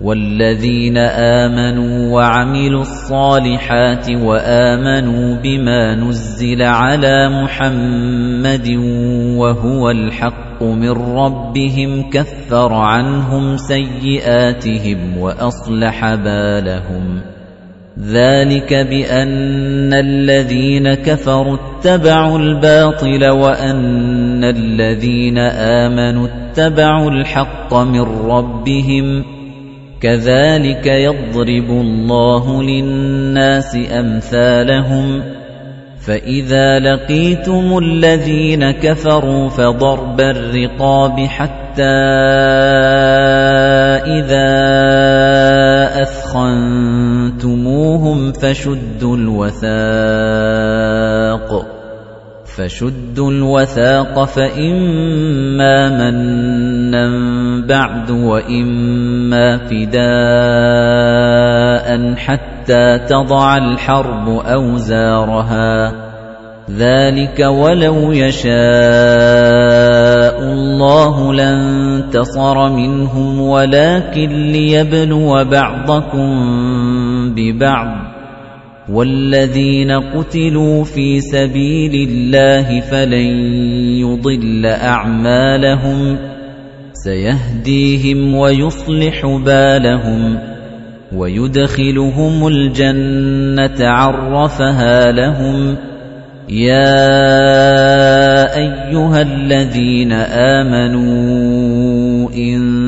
والذين آمنوا وعملوا الصالحات وآمنوا بما نزل على محمد وهو الحق من ربهم كفر عنهم سيئاتهم وأصلح بالهم. ذلك بأن الذين كفروا اتبعوا الباطل وأن الذين آمنوا اتبعوا الحق من ربهم كذلك يضرب الله للناس أمثالهم فإذا لقيتم الذين كفروا فضرب الرقاب حتى إذا أثخنتموهم فشدوا الوثاق فشدوا الوثاق فإما منا بعد وإما فداء حتى تضع الحرب أوزارها. ذلك ولو يشاء الله لانتصر منهم ولكن ليبلو بعضكم ببعض. والذين قتلوا في سبيل الله فلن يضل أعمالهم سيهديهم ويصلح بالهم ويدخلهم الجنة عرفها لهم يا أيها الذين آمنوا إن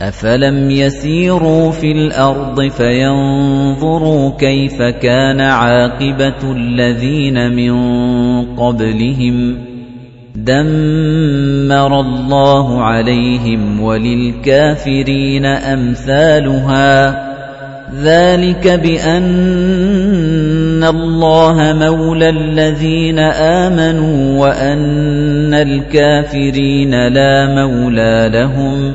أفلم يسيروا في الأرض فينظروا كيف كان عاقبة الذين من قبلهم دمر الله عليهم وللكافرين أمثالها ذلك بأن الله مولى الذين آمنوا وأن الكافرين لا مولى لهم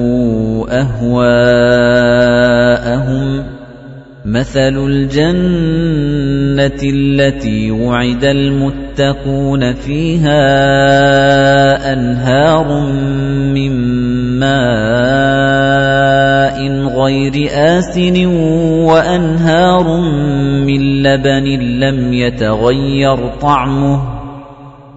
أهواءهم مثل الجنة التي وعد المتقون فيها أنهار من ماء غير آسن وأنهار من لبن لم يتغير طعمه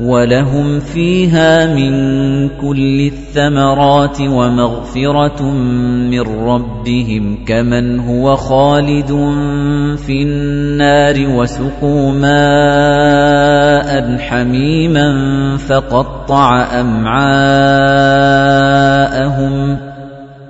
ولهم فيها من كل الثمرات ومغفرة من ربهم كمن هو خالد في النار وسقوا ماء حميما فقطع أمعاءهم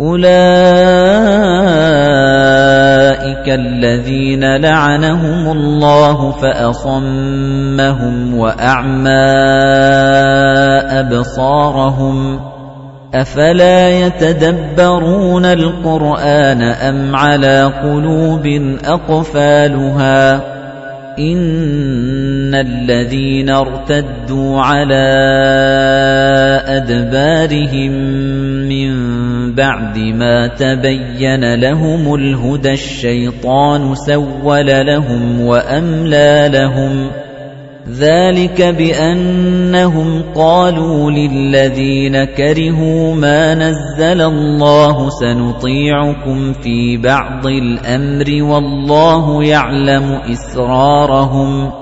أُولَئِكَ الَّذِينَ لَعَنَهُمُ اللَّهُ فَأَصَمَّهُمْ وَأَعْمَىٰ أَبْصَارَهُمْ أَفَلَا يَتَدَبَّرُونَ الْقُرْآنَ أَمْ عَلَىٰ قُلُوبٍ أَقْفَالُهَا إِنَّ الَّذِينَ ارْتَدُّوا عَلَىٰ أَدْبَارِهِم مِّن بَعْدِ مَا تَبَيَّنَ لَهُمُ الْهُدَى الشَّيْطَانُ سَوَّلَ لَهُمْ وَأَمْلَىٰ لَهُمْ ذَلِكَ بِأَنَّهُمْ قَالُوا لِلَّذِينَ كَرِهُوا مَا نَزَّلَ اللَّهُ سَنُطِيعُكُمْ فِي بَعْضِ الْأَمْرِ وَاللَّهُ يَعْلَمُ إِسْرَارَهُمْ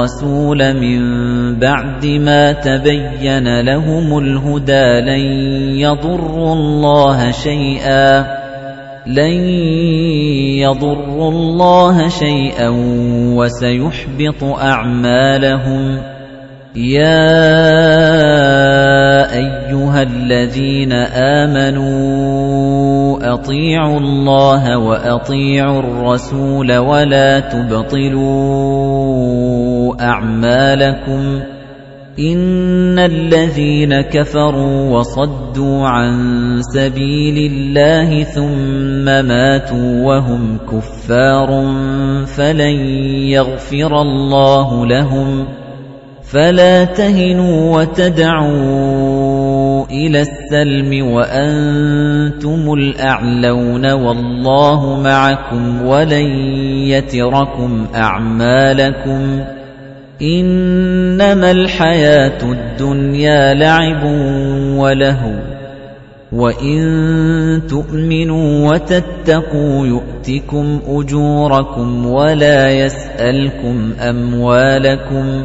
الرَّسُولَ مِن بَعْدِ مَا تَبَيَّنَ لَهُمُ الْهُدَىٰ لَن يَضُرُّوا اللَّهَ شَيْئًا لَن يَضُرُّوا اللَّهَ شَيْئًا وَسَيُحْبِطُ أَعْمَالَهُمْ. يَا أَيُّهَا الَّذِينَ آمَنُوا أَطِيعُوا اللَّهَ وَأَطِيعُوا الرَّسُولَ وَلَا تُبْطِلُوا أَعْمَالَكُمْ إِنَّ الَّذِينَ كَفَرُوا وَصَدُّوا عَن سَبِيلِ اللَّهِ ثُمَّ مَاتُوا وَهُمْ كُفَّارٌ فَلَن يَغْفِرَ اللَّهُ لَهُمْ فَلَا تَهِنُوا وَتَدْعُوا إِلَى السَّلْمِ وَأَنتُمُ الْأَعْلَوْنَ وَاللَّهُ مَعَكُمْ وَلَن يَتِرَكُمْ أَعْمَالَكُمْ إِنَّمَا الْحَيَاةُ الدُّنْيَا لَعِبٌ وَلَهْوٌ وَإِن تُؤْمِنُوا وَتَتَّقُوا يُؤْتِكُمْ أُجُورَكُمْ وَلَا يَسْأَلْكُمْ أَمْوَالَكُمْ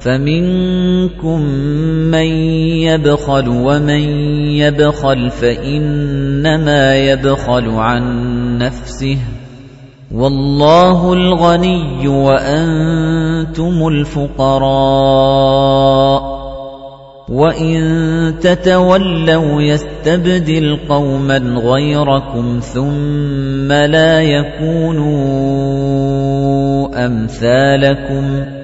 فَمِنكُم مَّن يَبْخَلُ وَمَن يَبْخَلْ فَإِنَّمَا يَبْخَلُ عَن نَّفْسِهِ وَاللَّهُ الْغَنِيُّ وَأَنتُمُ الْفُقَرَاءُ وَإِن تَتَوَلَّوْا يَسْتَبْدِلْ قَوْمًا غَيْرَكُمْ ثُمَّ لَا يَكُونُوا أَمْثَالَكُمْ